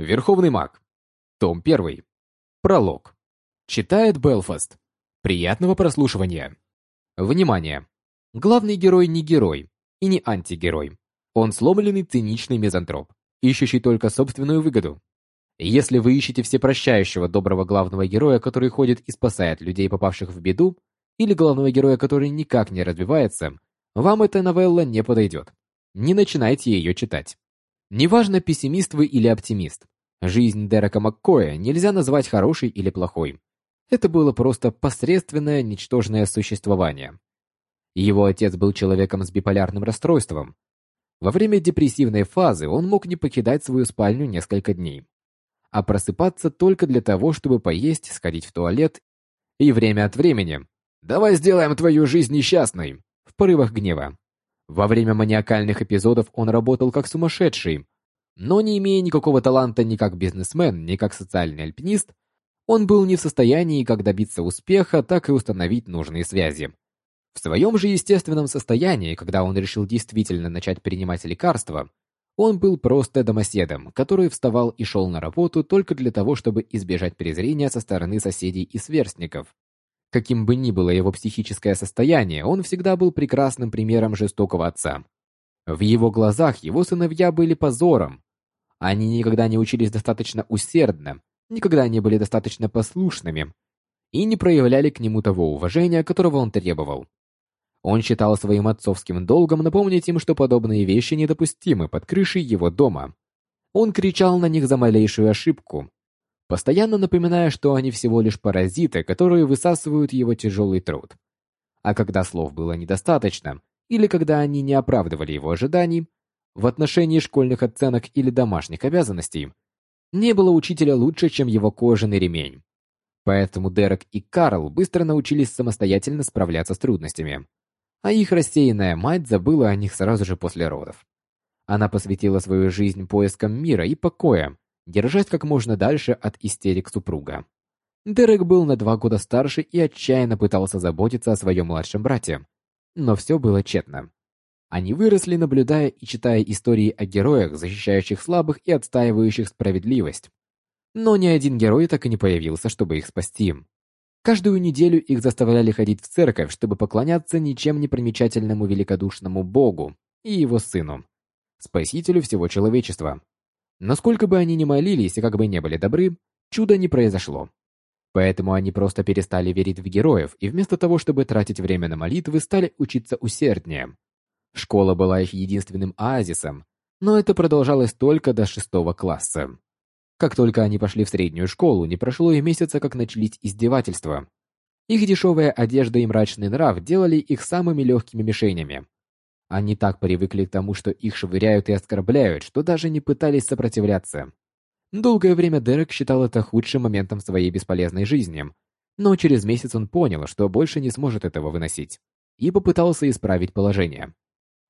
Верховный маг. Том 1. Пролог. Читает Белфаст. Приятного прослушивания. Внимание! Главный герой не герой и не антигерой. Он сломленный циничный мизантроп, ищущий только собственную выгоду. Если вы ищете всепрощающего доброго главного героя, который ходит и спасает людей, попавших в беду, или главного героя, который никак не развивается, вам эта новелла не подойдет. Не начинайте ее читать. Неважно, пессимист вы или оптимист, жизнь Дерека Маккоя нельзя назвать хорошей или плохой. Это было просто посредственное, ничтожное существование. Его отец был человеком с биполярным расстройством. Во время депрессивной фазы он мог не покидать свою спальню несколько дней, а просыпаться только для того, чтобы поесть, сходить в туалет и время от времени «Давай сделаем твою жизнь несчастной!» в порывах гнева. Во время маниакальных эпизодов он работал как сумасшедший, но не имея никакого таланта ни как бизнесмен, ни как социальный альпинист, он был не в состоянии как добиться успеха, так и установить нужные связи. В своем же естественном состоянии, когда он решил действительно начать принимать лекарства, он был просто домоседом, который вставал и шел на работу только для того, чтобы избежать презрения со стороны соседей и сверстников. Каким бы ни было его психическое состояние, он всегда был прекрасным примером жестокого отца. В его глазах его сыновья были позором. Они никогда не учились достаточно усердно, никогда не были достаточно послушными и не проявляли к нему того уважения, которого он требовал. Он считал своим отцовским долгом напомнить им, что подобные вещи недопустимы под крышей его дома. Он кричал на них за малейшую ошибку, постоянно напоминая, что они всего лишь паразиты, которые высасывают его тяжелый труд. А когда слов было недостаточно, или когда они не оправдывали его ожиданий, в отношении школьных оценок или домашних обязанностей, не было учителя лучше, чем его кожаный ремень. Поэтому Дерек и Карл быстро научились самостоятельно справляться с трудностями. А их рассеянная мать забыла о них сразу же после родов. Она посвятила свою жизнь поискам мира и покоя, держась как можно дальше от истерик супруга. Дерек был на два года старше и отчаянно пытался заботиться о своем младшем брате, но все было тщетно. Они выросли, наблюдая и читая истории о героях, защищающих слабых и отстаивающих справедливость. Но ни один герой так и не появился, чтобы их спасти. Каждую неделю их заставляли ходить в церковь, чтобы поклоняться ничем не примечательному великодушному Богу и его сыну, спасителю всего человечества. Насколько бы они ни молились и как бы не были добры, чуда не произошло. Поэтому они просто перестали верить в героев и вместо того, чтобы тратить время на молитвы, стали учиться усерднее. Школа была их единственным оазисом, но это продолжалось только до шестого класса. Как только они пошли в среднюю школу, не прошло и месяца, как начались издевательства. Их дешевая одежда и мрачный нрав делали их самыми легкими мишенями. Они так привыкли к тому, что их швыряют и оскорбляют, что даже не пытались сопротивляться. Долгое время Дерек считал это худшим моментом в своей бесполезной жизни, но через месяц он понял, что больше не сможет этого выносить, и попытался исправить положение.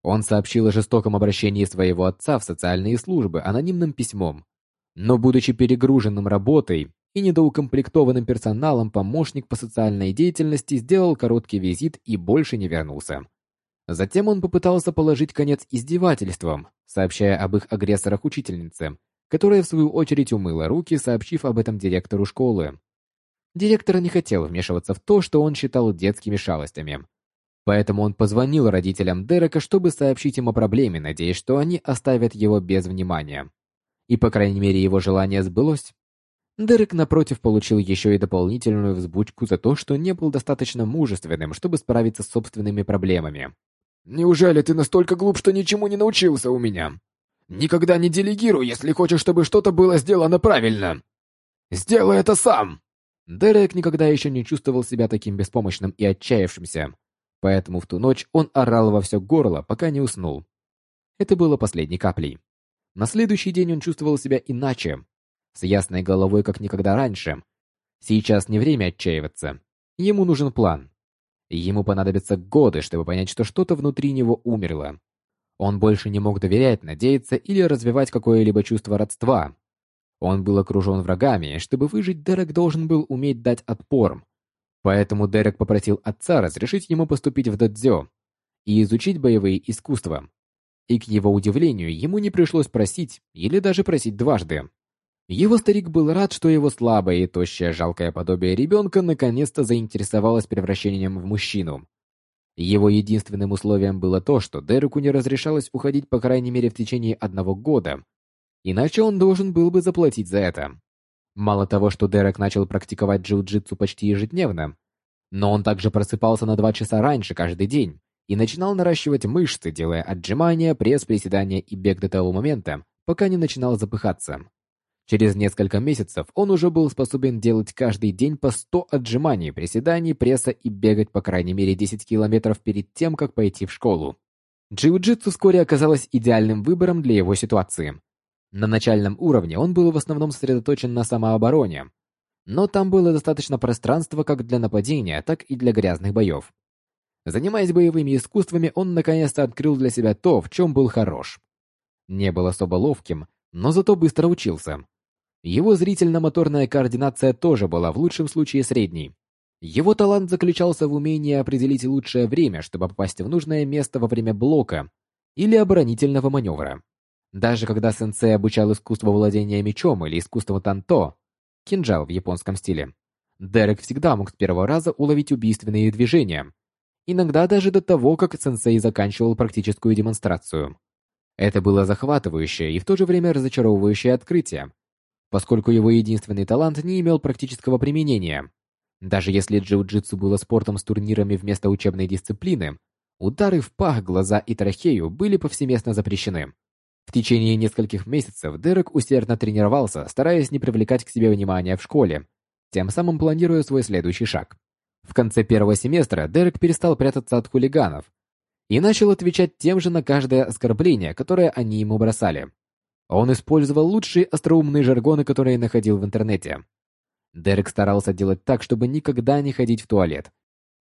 Он сообщил о жестоком обращении своего отца в социальные службы анонимным письмом. Но будучи перегруженным работой и недоукомплектованным персоналом, помощник по социальной деятельности сделал короткий визит и больше не вернулся. Затем он попытался положить конец издевательствам, сообщая об их агрессорах учительнице, которая в свою очередь умыла руки, сообщив об этом директору школы. Директор не хотел вмешиваться в то, что он считал детскими шалостями. Поэтому он позвонил родителям Дерека, чтобы сообщить им о проблеме, надеясь, что они оставят его без внимания. И, по крайней мере, его желание сбылось. Дерек, напротив, получил еще и дополнительную взбучку за то, что не был достаточно мужественным, чтобы справиться с собственными проблемами. Неужели ты настолько глуп, что ничему не научился у меня? Никогда не делегируй, если хочешь, чтобы что-то было сделано правильно. Сделай это сам. Дерек никогда еще не чувствовал себя таким беспомощным и отчаявшимся. Поэтому в ту ночь он орал во все горло, пока не уснул. Это было последней каплей. На следующий день он чувствовал себя иначе, с ясной головой, как никогда раньше. Сейчас не время отчаиваться. Ему нужен план. Ему понадобятся годы, чтобы понять, что что-то внутри него умерло. Он больше не мог доверять, надеяться или развивать какое-либо чувство родства. Он был окружен врагами, и чтобы выжить, Дерек должен был уметь дать отпор. Поэтому Дерек попросил отца разрешить ему поступить в додзё и изучить боевые искусства. И к его удивлению, ему не пришлось просить или даже просить дважды. Его старик был рад, что его слабое и тощее жалкое подобие ребенка наконец-то заинтересовалось превращением в мужчину. Его единственным условием было то, что Дереку не разрешалось уходить по крайней мере в течение одного года, иначе он должен был бы заплатить за это. Мало того, что Дерек начал практиковать джиу-джитсу почти ежедневно, но он также просыпался на два часа раньше каждый день и начинал наращивать мышцы, делая отжимания, пресс, приседания и бег до того момента, пока не начинал запыхаться. Через несколько месяцев он уже был способен делать каждый день по 100 отжиманий, приседаний, пресса и бегать по крайней мере 10 километров перед тем, как пойти в школу. Джиу-джитсу вскоре оказалось идеальным выбором для его ситуации. На начальном уровне он был в основном сосредоточен на самообороне, но там было достаточно пространства как для нападения, так и для грязных боев. Занимаясь боевыми искусствами, он наконец-то открыл для себя то, в чем был хорош. Не был особо ловким, но зато быстро учился. Его зрительно-моторная координация тоже была в лучшем случае средней. Его талант заключался в умении определить лучшее время, чтобы попасть в нужное место во время блока или оборонительного маневра. Даже когда сенсей обучал искусство владения мечом или искусство танто, кинжал в японском стиле, Дерек всегда мог с первого раза уловить убийственные движения, иногда даже до того, как сенсей заканчивал практическую демонстрацию. Это было захватывающее и в то же время разочаровывающее открытие, поскольку его единственный талант не имел практического применения. Даже если джиу-джитсу было спортом с турнирами вместо учебной дисциплины, удары в пах, глаза и трахею были повсеместно запрещены. В течение нескольких месяцев Дерек усердно тренировался, стараясь не привлекать к себе внимания в школе, тем самым планируя свой следующий шаг. В конце первого семестра Дерек перестал прятаться от хулиганов и начал отвечать тем же на каждое оскорбление, которое они ему бросали. Он использовал лучшие остроумные жаргоны, которые находил в интернете. Дерек старался делать так, чтобы никогда не ходить в туалет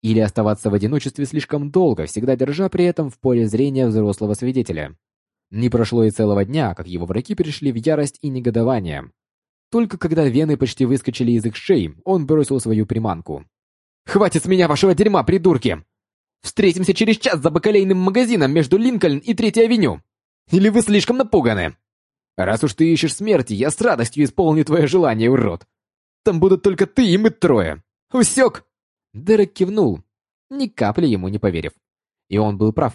или оставаться в одиночестве слишком долго, всегда держа при этом в поле зрения взрослого свидетеля. Не прошло и целого дня, как его враги перешли в ярость и негодование. Только когда вены почти выскочили из их шеи, он бросил свою приманку. «Хватит с меня вашего дерьма, придурки! Встретимся через час за бакалейным магазином между Линкольн и Третьей авеню! Или вы слишком напуганы?» Раз уж ты ищешь смерти, я с радостью исполню твое желание, урод. Там будут только ты и мы трое. Усек!» Дерек кивнул, ни капли ему не поверив. И он был прав.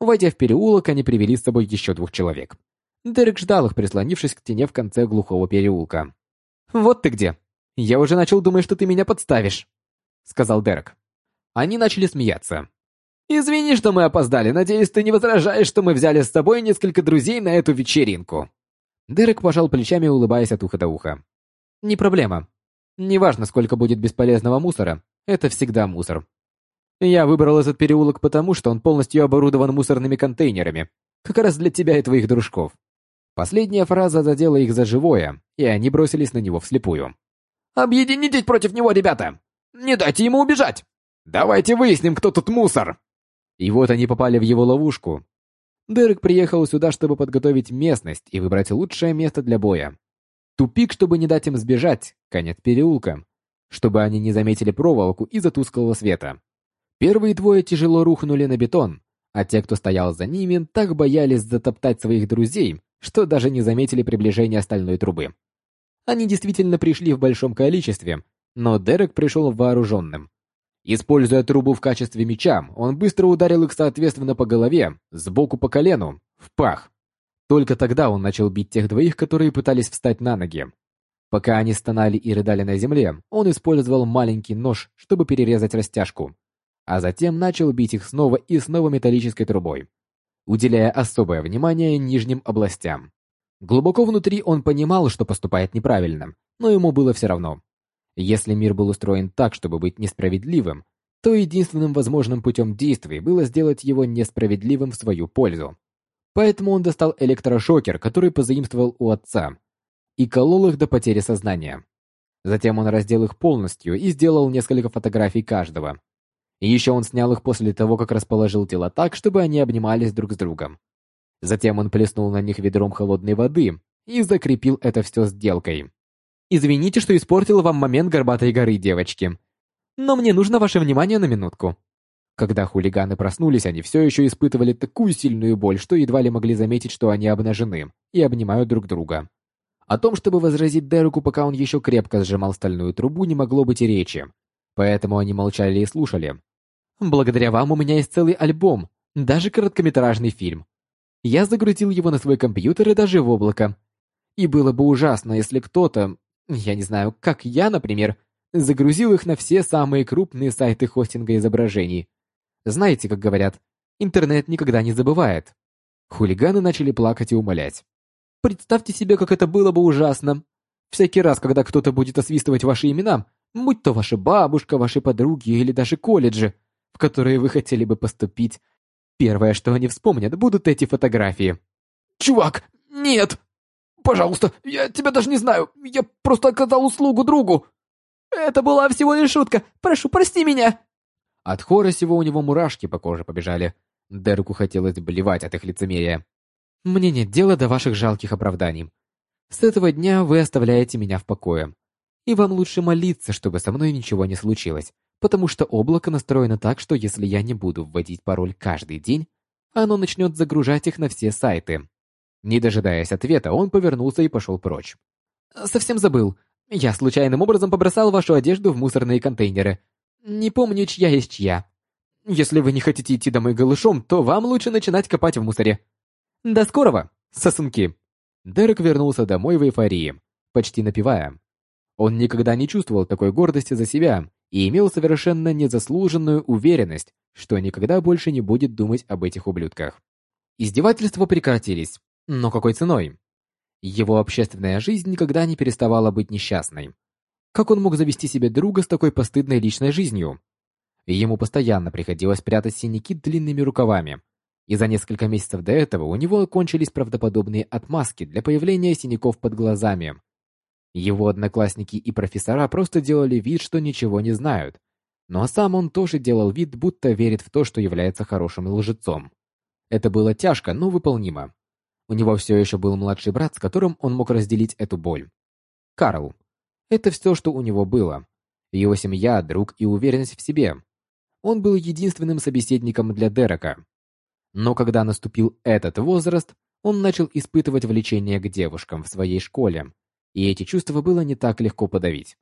Войдя в переулок, они привели с собой еще двух человек. Дерек ждал их, прислонившись к стене в конце глухого переулка. «Вот ты где! Я уже начал думать, что ты меня подставишь», — сказал Дерек. Они начали смеяться. «Извини, что мы опоздали. Надеюсь, ты не возражаешь, что мы взяли с собой несколько друзей на эту вечеринку». Дерек пожал плечами, улыбаясь от уха до уха. «Не проблема. Неважно, сколько будет бесполезного мусора, это всегда мусор. Я выбрал этот переулок потому, что он полностью оборудован мусорными контейнерами. Как раз для тебя и твоих дружков». Последняя фраза задела их за живое, и они бросились на него вслепую. «Объединитесь против него, ребята! Не дайте ему убежать! Давайте выясним, кто тут мусор!» И вот они попали в его ловушку, Дерек приехал сюда, чтобы подготовить местность и выбрать лучшее место для боя. Тупик, чтобы не дать им сбежать, конец переулка, чтобы они не заметили проволоку из-за тусклого света. Первые двое тяжело рухнули на бетон, а те, кто стоял за ними, так боялись затоптать своих друзей, что даже не заметили приближения стальной трубы. Они действительно пришли в большом количестве, но Дерек пришел вооруженным. Используя трубу в качестве меча, он быстро ударил их соответственно по голове, сбоку по колену, в пах. Только тогда он начал бить тех двоих, которые пытались встать на ноги. Пока они стонали и рыдали на земле, он использовал маленький нож, чтобы перерезать растяжку, а затем начал бить их снова и снова металлической трубой, уделяя особое внимание нижним областям. Глубоко внутри он понимал, что поступает неправильно, но ему было все равно. Если мир был устроен так, чтобы быть несправедливым, то единственным возможным путем действий было сделать его несправедливым в свою пользу. Поэтому он достал электрошокер, который позаимствовал у отца, и колол их до потери сознания. Затем он раздел их полностью и сделал несколько фотографий каждого. И еще он снял их после того, как расположил тела так, чтобы они обнимались друг с другом. Затем он плеснул на них ведром холодной воды и закрепил это все сделкой. Извините, что испортила вам момент горбатой горы, девочки. Но мне нужно ваше внимание на минутку. Когда хулиганы проснулись, они все еще испытывали такую сильную боль, что едва ли могли заметить, что они обнажены и обнимают друг друга. О том, чтобы возразить Дереку, пока он еще крепко сжимал стальную трубу, не могло быть и речи. Поэтому они молчали и слушали. «Благодаря вам у меня есть целый альбом, даже короткометражный фильм. Я загрузил его на свой компьютер и даже в облако. И было бы ужасно, если кто-то, я не знаю, как я, например, загрузил их на все самые крупные сайты хостинга изображений. Знаете, как говорят, интернет никогда не забывает. Хулиганы начали плакать и умолять. Представьте себе, как это было бы ужасно. Всякий раз, когда кто-то будет освистывать ваши имена, будь то ваша бабушка, ваши подруги или даже колледжи, в которые вы хотели бы поступить, первое, что они вспомнят, будут эти фотографии. «Чувак, нет! Пожалуйста, я тебя даже не знаю, я просто оказал услугу другу!» «Это была всего лишь шутка, прошу, прости меня!» От хора сего у него мурашки по коже побежали. Дереку хотелось блевать от их лицемерия. Мне нет дела до ваших жалких оправданий. С этого дня вы оставляете меня в покое. И вам лучше молиться, чтобы со мной ничего не случилось, потому что облако настроено так, что если я не буду вводить пароль каждый день, оно начнет загружать их на все сайты. Не дожидаясь ответа, он повернулся и пошел прочь. Совсем забыл. Я случайным образом побросал вашу одежду в мусорные контейнеры. Не помню, чья есть чья. Если вы не хотите идти домой голышом, то вам лучше начинать копать в мусоре. До скорого, сосунки. Дерек вернулся домой в эйфории, почти напевая. Он никогда не чувствовал такой гордости за себя и имел совершенно незаслуженную уверенность, что никогда больше не будет думать об этих ублюдках. Издевательства прекратились, но какой ценой? Его общественная жизнь никогда не переставала быть несчастной. Как он мог завести себе друга с такой постыдной личной жизнью? Ему постоянно приходилось прятать синяки длинными рукавами, и за несколько месяцев до этого у него кончились правдоподобные отмазки для появления синяков под глазами. Его одноклассники и профессора просто делали вид, что ничего не знают, но сам он тоже делал вид, будто верит в то, что является хорошим лжецом. Это было тяжко, но выполнимо. У него все еще был младший брат, с которым он мог разделить эту боль. Карл. Это все, что у него было. Его семья, друг и уверенность в себе. Он был единственным собеседником для Дерека. Но когда наступил этот возраст, он начал испытывать влечение к девушкам в своей школе, и эти чувства было не так легко подавить.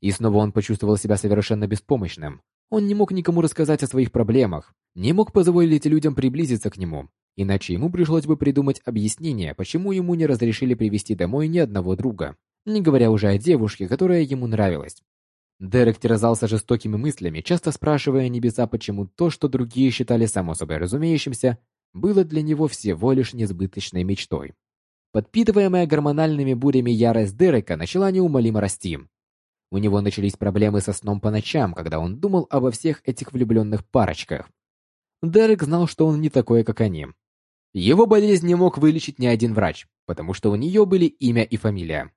И снова он почувствовал себя совершенно беспомощным. Он не мог никому рассказать о своих проблемах, не мог позволить людям приблизиться к нему, иначе ему пришлось бы придумать объяснение, почему ему не разрешили привести домой ни одного друга, не говоря уже о девушке, которая ему нравилась. Дерек терзался жестокими мыслями, часто спрашивая небеса, почему то, что другие считали само собой разумеющимся, было для него всего лишь несбыточной мечтой. Подпитываемая гормональными бурями ярость Дерека начала неумолимо расти. У него начались проблемы со сном по ночам, когда он думал обо всех этих влюбленных парочках. Дерек знал, что он не такой, как они. Его болезнь не мог вылечить ни один врач, потому что у нее были имя и фамилия.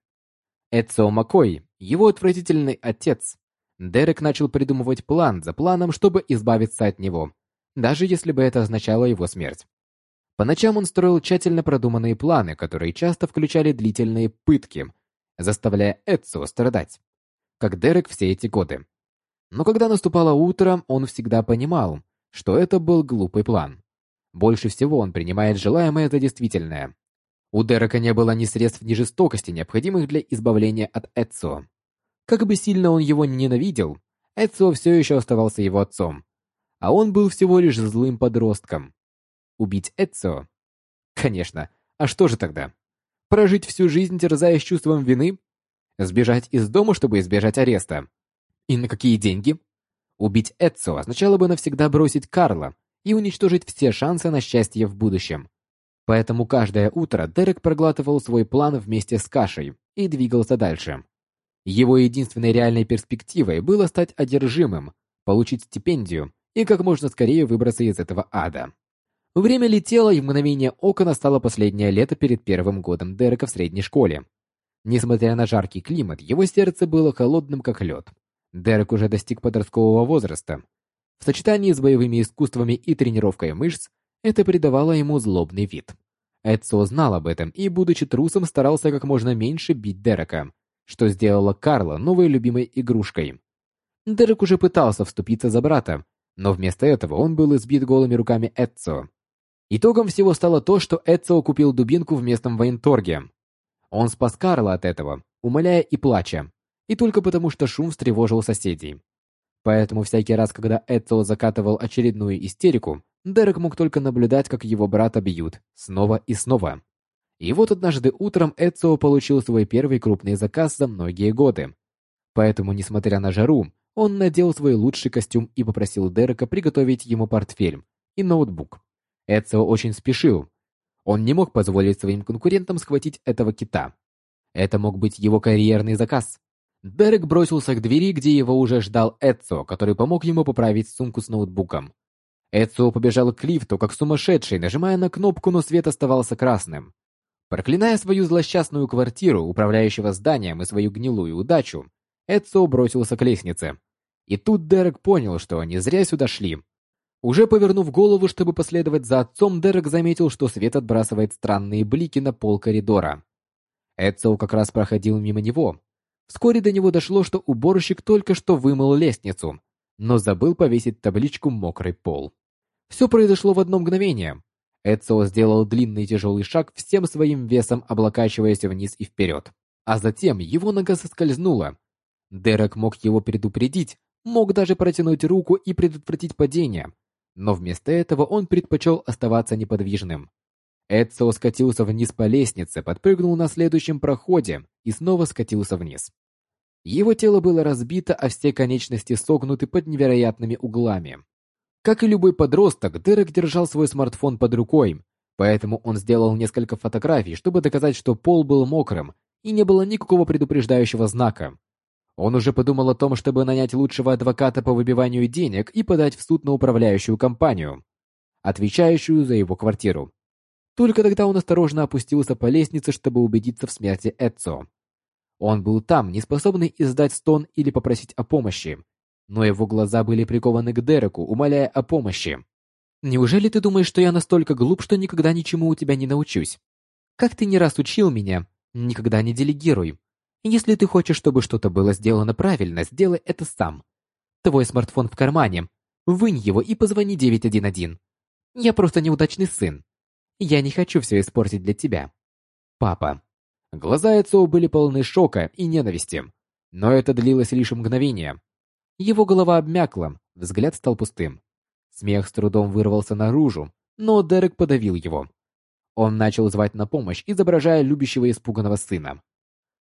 Эцио Маккой, его отвратительный отец. Дерек начал придумывать план за планом, чтобы избавиться от него, даже если бы это означало его смерть. По ночам он строил тщательно продуманные планы, которые часто включали длительные пытки, заставляя Эцио страдать, как Дерек все эти годы. Но когда наступало утро, он всегда понимал, что это был глупый план. Больше всего он принимает желаемое за действительное, у Дерека не было ни средств, ни жестокости, необходимых для избавления от Эцио. Как бы сильно он его не ненавидел, Эцио все еще оставался его отцом, а он был всего лишь злым подростком. Убить Эцио? Конечно, а что же тогда? Прожить всю жизнь, терзаясь чувством вины? Сбежать из дома, чтобы избежать ареста? И на какие деньги? Убить Эцио означало бы навсегда бросить Карла и уничтожить все шансы на счастье в будущем. Поэтому каждое утро Дерек проглатывал свой план вместе с кашей и двигался дальше. Его единственной реальной перспективой было стать одержимым, получить стипендию и как можно скорее выбраться из этого ада. Время летело, и в мгновение ока настало последнее лето перед первым годом Дерека в средней школе. Несмотря на жаркий климат, его сердце было холодным как лед. Дерек уже достиг подросткового возраста. В сочетании с боевыми искусствами и тренировкой мышц это придавало ему злобный вид. Эдсо знал об этом и, будучи трусом, старался как можно меньше бить Дерека, что сделало Карла новой любимой игрушкой. Дерек уже пытался вступиться за брата, но вместо этого он был избит голыми руками Эдсо. Итогом всего стало то, что Эдсо купил дубинку в местном военторге. Он спас Карла от этого, умоляя и плача, и только потому, что шум встревожил соседей. Поэтому всякий раз, когда Эцио закатывал очередную истерику, Дерек мог только наблюдать, как его брата бьют, снова и снова. И вот однажды утром Эцио получил свой первый крупный заказ за многие годы. Поэтому, несмотря на жару, он надел свой лучший костюм и попросил Дерека приготовить ему портфель и ноутбук. Эцио очень спешил. Он не мог позволить своим конкурентам схватить этого кита. Это мог быть его карьерный заказ. Дерек бросился к двери, где его уже ждал Эцио, который помог ему поправить сумку с ноутбуком. Эцио побежал к лифту, как сумасшедший, нажимая на кнопку, но свет оставался красным. Проклиная свою злосчастную квартиру, управляющего зданием и свою гнилую удачу, Эцио бросился к лестнице. И тут Дерек понял, что они зря сюда шли. Уже повернув голову, чтобы последовать за отцом, Дерек заметил, что свет отбрасывает странные блики на пол коридора. Эцио как раз проходил мимо него. Вскоре до него дошло, что уборщик только что вымыл лестницу, но забыл повесить табличку «Мокрый пол». Все произошло в одно мгновение. Эцио сделал длинный тяжелый шаг, всем своим весом облокачиваясь вниз и вперед. А затем его нога соскользнула. Дерек мог его предупредить, мог даже протянуть руку и предотвратить падение, но вместо этого он предпочел оставаться неподвижным. Эцио скатился вниз по лестнице, подпрыгнул на следующем проходе и снова скатился вниз. Его тело было разбито, а все конечности согнуты под невероятными углами. Как и любой подросток, Дерек держал свой смартфон под рукой, поэтому он сделал несколько фотографий, чтобы доказать, что пол был мокрым и не было никакого предупреждающего знака. Он уже подумал о том, чтобы нанять лучшего адвоката по выбиванию денег и подать в суд на управляющую компанию, отвечающую за его квартиру. Только тогда он осторожно опустился по лестнице, чтобы убедиться в смерти Эдсо. Он был там, не способный издать стон или попросить о помощи, но его глаза были прикованы к Дереку, умоляя о помощи. «Неужели ты думаешь, что я настолько глуп, что никогда ничему у тебя не научусь? Как ты не раз учил меня, никогда не делегируй. Если ты хочешь, чтобы что-то было сделано правильно, сделай это сам. Твой смартфон в кармане. Вынь его и позвони 911. Я просто неудачный сын. Я не хочу все испортить для тебя. Папа». Глаза Эцио были полны шока и ненависти, но это длилось лишь мгновение. Его голова обмякла, взгляд стал пустым. Смех с трудом вырвался наружу, но Дерек подавил его. Он начал звать на помощь, изображая любящего испуганного сына.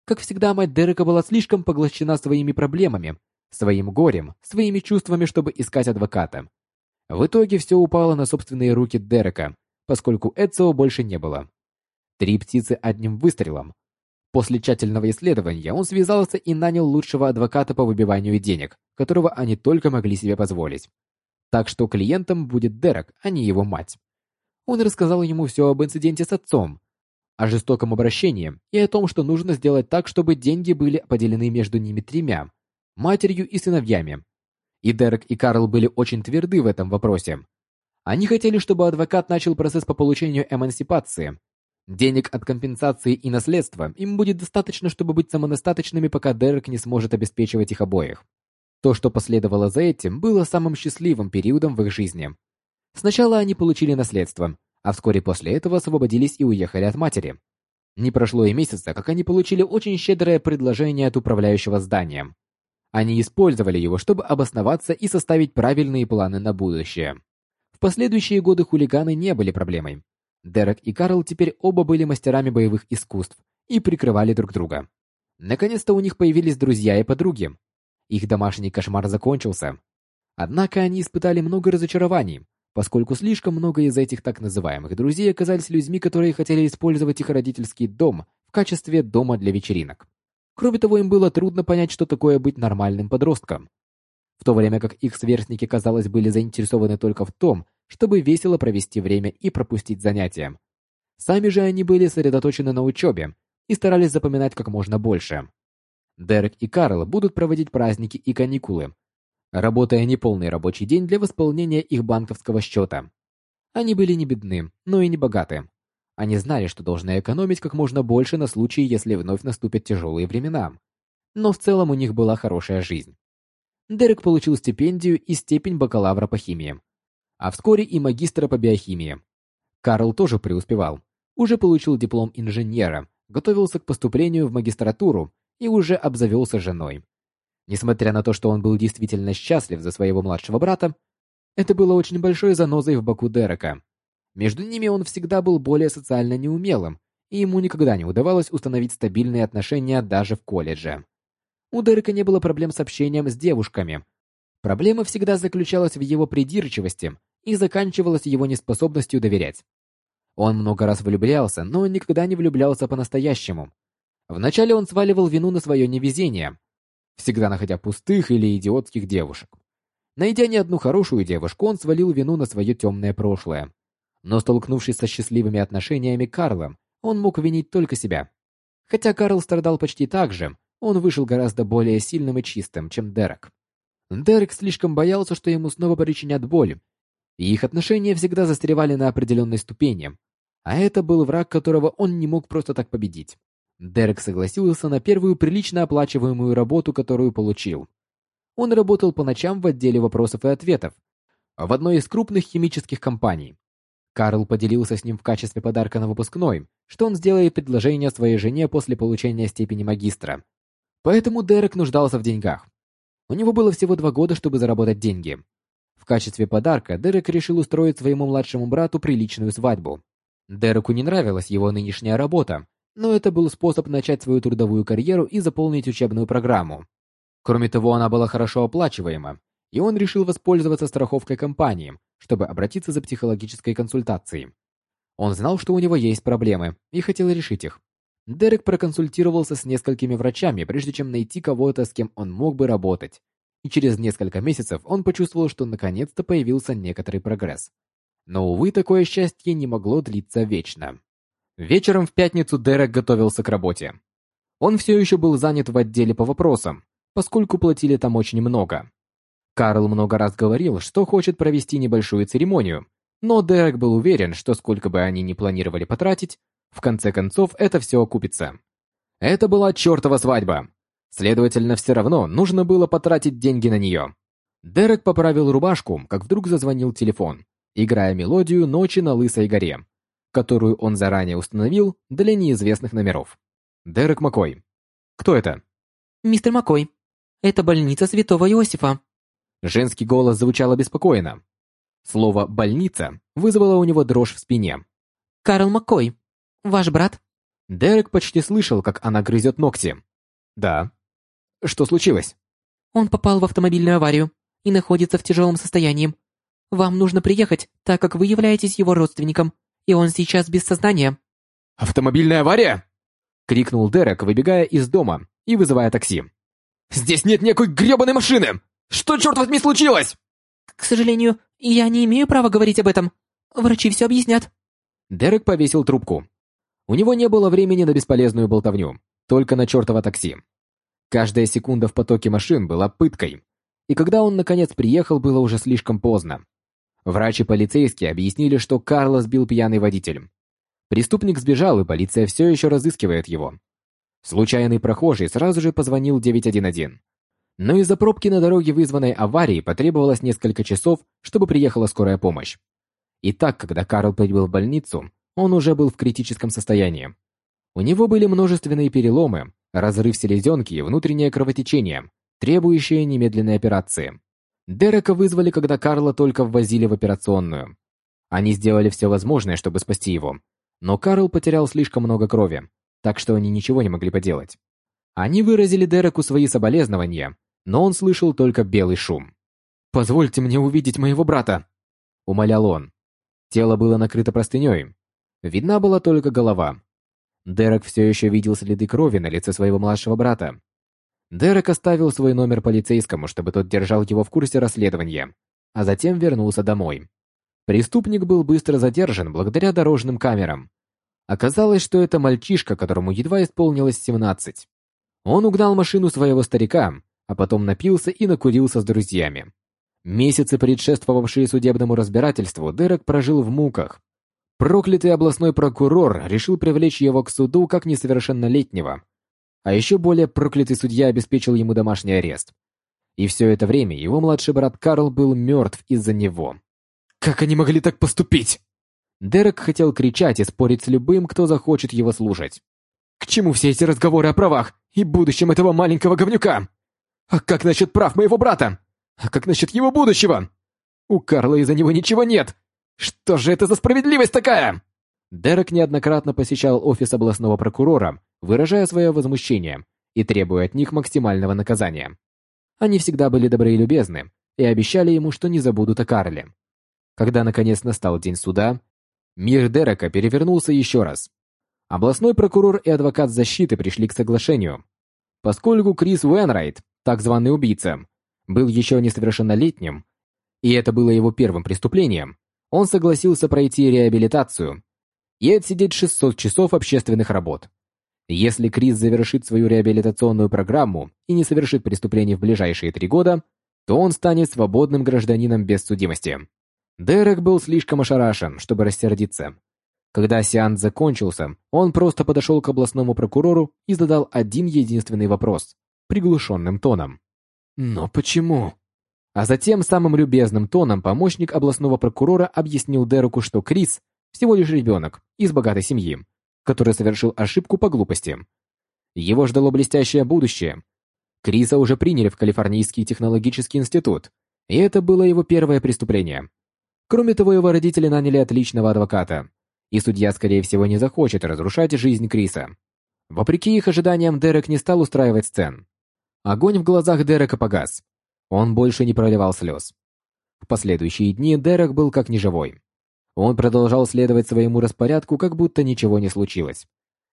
Как всегда, мать Дерека была слишком поглощена своими проблемами, своим горем, своими чувствами, чтобы искать адвоката. В итоге все упало на собственные руки Дерека, поскольку Эцио больше не было. Три птицы одним выстрелом. После тщательного исследования он связался и нанял лучшего адвоката по выбиванию денег, которого они только могли себе позволить. Так что клиентом будет Дерек, а не его мать. Он рассказал ему все об инциденте с отцом, о жестоком обращении и о том, что нужно сделать так, чтобы деньги были поделены между ними тремя – матерью и сыновьями. И Дерек и Карл были очень тверды в этом вопросе. Они хотели, чтобы адвокат начал процесс по получению эмансипации, Денег от компенсации и наследства им будет достаточно, чтобы быть самодостаточными, пока Дерек не сможет обеспечивать их обоих. То, что последовало за этим, было самым счастливым периодом в их жизни. Сначала они получили наследство, а вскоре после этого освободились и уехали от матери. Не прошло и месяца, как они получили очень щедрое предложение от управляющего зданием. Они использовали его, чтобы обосноваться и составить правильные планы на будущее. В последующие годы хулиганы не были проблемой. Дерек и Карл теперь оба были мастерами боевых искусств и прикрывали друг друга. Наконец-то у них появились друзья и подруги. Их домашний кошмар закончился. Однако они испытали много разочарований, поскольку слишком много из этих так называемых друзей оказались людьми, которые хотели использовать их родительский дом в качестве дома для вечеринок. Кроме того, им было трудно понять, что такое быть нормальным подростком. В то время как их сверстники, казалось, были заинтересованы только в том, чтобы весело провести время и пропустить занятия. Сами же они были сосредоточены на учебе и старались запоминать как можно больше. Дерек и Карл будут проводить праздники и каникулы, работая неполный рабочий день для восполнения их банковского счета. Они были не бедны, но и не богаты. Они знали, что должны экономить как можно больше на случай, если вновь наступят тяжелые времена. Но в целом у них была хорошая жизнь. Дерек получил стипендию и степень бакалавра по химии а вскоре и магистра по биохимии. Карл тоже преуспевал. Уже получил диплом инженера, готовился к поступлению в магистратуру и уже обзавелся женой. Несмотря на то, что он был действительно счастлив за своего младшего брата, это было очень большой занозой в боку Дерека. Между ними он всегда был более социально неумелым, и ему никогда не удавалось установить стабильные отношения даже в колледже. У Дерека не было проблем с общением с девушками. Проблема всегда заключалась в его придирчивости и заканчивалась его неспособностью доверять. Он много раз влюблялся, но никогда не влюблялся по-настоящему. Вначале он сваливал вину на свое невезение, всегда находя пустых или идиотских девушек. Найдя не одну хорошую девушку, он свалил вину на свое темное прошлое. Но столкнувшись со счастливыми отношениями Карлом, он мог винить только себя. Хотя Карл страдал почти так же, он вышел гораздо более сильным и чистым, чем Дерек. Дерек слишком боялся, что ему снова причинят боль, и их отношения всегда застревали на определенной ступени, а это был враг, которого он не мог просто так победить. Дерек согласился на первую прилично оплачиваемую работу, которую получил. Он работал по ночам в отделе вопросов и ответов в одной из крупных химических компаний. Карл поделился с ним в качестве подарка на выпускной, что он сделает предложение своей жене после получения степени магистра. Поэтому Дерек нуждался в деньгах. У него было всего два года, чтобы заработать деньги. В качестве подарка Дерек решил устроить своему младшему брату приличную свадьбу. Дереку не нравилась его нынешняя работа, но это был способ начать свою трудовую карьеру и заполнить учебную программу. Кроме того, она была хорошо оплачиваема, и он решил воспользоваться страховкой компании, чтобы обратиться за психологической консультацией. Он знал, что у него есть проблемы, и хотел решить их. Дерек проконсультировался с несколькими врачами, прежде чем найти кого-то, с кем он мог бы работать. И через несколько месяцев он почувствовал, что наконец-то появился некоторый прогресс. Но, увы, такое счастье не могло длиться вечно. Вечером в пятницу Дерек готовился к работе. Он все еще был занят в отделе по вопросам, поскольку платили там очень много. Карл много раз говорил, что хочет провести небольшую церемонию, но Дерек был уверен, что сколько бы они ни планировали потратить, в конце концов это все окупится. Это была чертова свадьба. Следовательно, все равно нужно было потратить деньги на нее. Дерек поправил рубашку, как вдруг зазвонил телефон, играя мелодию «Ночи на Лысой горе», которую он заранее установил для неизвестных номеров. Дерек Маккой. Кто это? Мистер Маккой. Это больница Святого Иосифа. Женский голос звучал обеспокоенно. Слово «больница» вызвало у него дрожь в спине. Карл Маккой. Ваш брат? Дерек почти слышал, как она грызет ногти. Да. Что случилось? Он попал в автомобильную аварию и находится в тяжелом состоянии. Вам нужно приехать, так как вы являетесь его родственником и он сейчас без сознания». «Автомобильная авария?» — крикнул Дерек, выбегая из дома и вызывая такси. «Здесь нет никакой гребаной машины! Что, черт возьми, случилось?» «К сожалению, я не имею права говорить об этом. Врачи все объяснят». Дерек повесил трубку. У него не было времени на бесполезную болтовню, только на чертово такси. Каждая секунда в потоке машин была пыткой, и когда он наконец приехал, было уже слишком поздно. Врач и полицейские объяснили, что Карла сбил пьяный водитель. Преступник сбежал, и полиция все еще разыскивает его. Случайный прохожий сразу же позвонил 911. Но из-за пробки на дороге, вызванной аварией, потребовалось несколько часов, чтобы приехала скорая помощь. И так, когда Карл прибыл в больницу, он уже был в критическом состоянии. У него были множественные переломы, разрыв селезенки и внутреннее кровотечение, требующее немедленной операции. Дерека вызвали, когда Карла только ввозили в операционную. Они сделали все возможное, чтобы спасти его. Но Карл потерял слишком много крови, так что они ничего не могли поделать. Они выразили Дереку свои соболезнования, но он слышал только белый шум. «Позвольте мне увидеть моего брата!» — умолял он. Тело было накрыто простыней. Видна была только голова. Дерек все еще видел следы крови на лице своего младшего брата. Дерек оставил свой номер полицейскому, чтобы тот держал его в курсе расследования, а затем вернулся домой. Преступник был быстро задержан благодаря дорожным камерам. Оказалось, что это мальчишка, которому едва исполнилось 17. Он угнал машину своего старика, а потом напился и накурился с друзьями. Месяцы, предшествовавшие судебному разбирательству, Дерек прожил в муках. Проклятый областной прокурор решил привлечь его к суду как несовершеннолетнего, а еще более проклятый судья обеспечил ему домашний арест. И все это время его младший брат Карл был мертв из-за него. Как они могли так поступить? Дерек хотел кричать и спорить с любым, кто захочет его слушать. К чему все эти разговоры о правах и будущем этого маленького говнюка? А как насчет прав моего брата? А как насчет его будущего? У Карла из-за него ничего нет. Что же это за справедливость такая? Дерек неоднократно посещал офис областного прокурора, выражая свое возмущение и требуя от них максимального наказания. Они всегда были добры и любезны и обещали ему, что не забудут о Карле. Когда наконец настал день суда, мир Дерека перевернулся еще раз. Областной прокурор и адвокат защиты пришли к соглашению. Поскольку Крис Уэнрайт, так званый убийца, был еще несовершеннолетним, и это было его первым преступлением, он согласился пройти реабилитацию и отсидеть 600 часов общественных работ. Если Крис завершит свою реабилитационную программу и не совершит преступлений в ближайшие три года, то он станет свободным гражданином без судимости. Дерек был слишком ошарашен, чтобы рассердиться. Когда сеанс закончился, он просто подошел к областному прокурору и задал один единственный вопрос, приглушенным тоном. «Но почему?» А затем самым любезным тоном помощник областного прокурора объяснил Дереку, что Крис всего лишь ребенок из богатой семьи, который совершил ошибку по глупости. Его ждало блестящее будущее. Криса уже приняли в Калифорнийский технологический институт, и это было его первое преступление. Кроме того, его родители наняли отличного адвоката, и судья, скорее всего, не захочет разрушать жизнь Криса. Вопреки их ожиданиям, Дерек не стал устраивать сцен. Огонь в глазах Дерека погас, он больше не проливал слез. В последующие дни Дерек был как неживой. Он продолжал следовать своему распорядку, как будто ничего не случилось.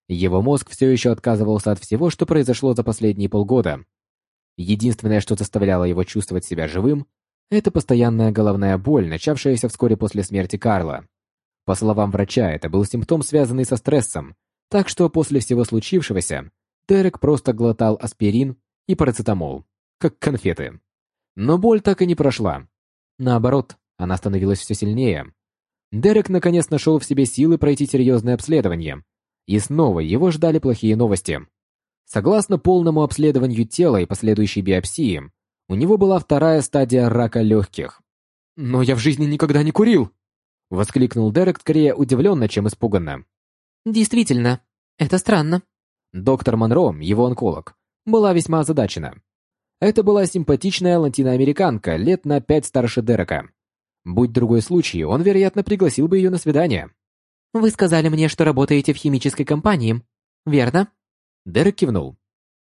Его мозг все еще отказывался от всего, что произошло за последние полгода. Единственное, что заставляло его чувствовать себя живым, это постоянная головная боль, начавшаяся вскоре после смерти Карла. По словам врача, это был симптом, связанный со стрессом, так что после всего случившегося Дерек просто глотал аспирин и парацетамол, как конфеты. Но боль так и не прошла. Наоборот, она становилась все сильнее. Дерек наконец нашел в себе силы пройти серьезное обследование. И снова его ждали плохие новости. Согласно полному обследованию тела и последующей биопсии, у него была вторая стадия рака легких. «Но я в жизни никогда не курил!» Воскликнул Дерек скорее удивленно, чем испуганно. «Действительно, это странно». Доктор Монро, его онколог, была весьма озадачена. Это была симпатичная латиноамериканка, лет на пять старше Дерека. Будь другой случай, он, вероятно, пригласил бы ее на свидание. «Вы сказали мне, что работаете в химической компании, верно?» Дерек кивнул.